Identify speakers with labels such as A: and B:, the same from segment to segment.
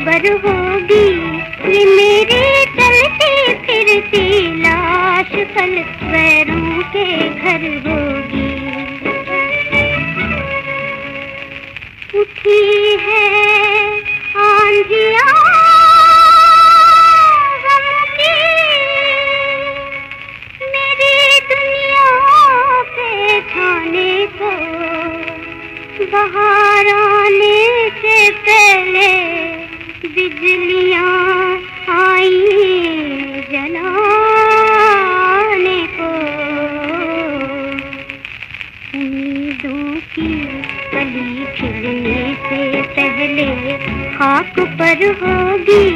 A: खबर होगी ये मेरी चलती फिरती लाश कल वैरों के घर होगी। उठी है आंधिया बाहर आने कली खिलने से पहले खाक पर होगी।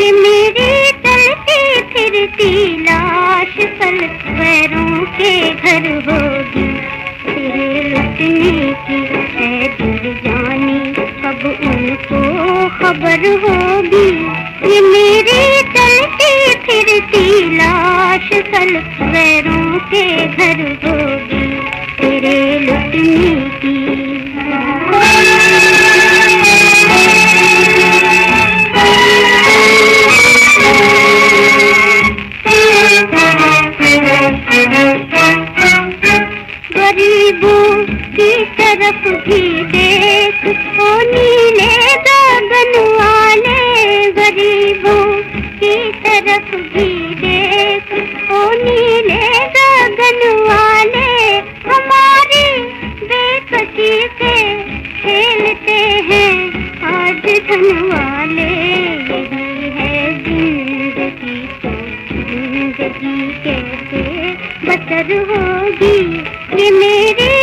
A: ये मेरी चलती फिरती लाश कल पैरों के घर होगी। तेरे लुटने की है दिल जानी कब उनको खबर होगी। ये मेरी चलती फिरती लाश कल पैरों के घर होगी। तेरे लुटने तरफ़ भी देख ओ नीले गगन वाले गरीबों की तरफ़ भी देख। ओ नीले गगन वाले हमारी बेकसी से खेलते हैं। आज धन वाले यही है ज़िंदगी तो ज़िंदगी कैसे बसर होगी ये मेरी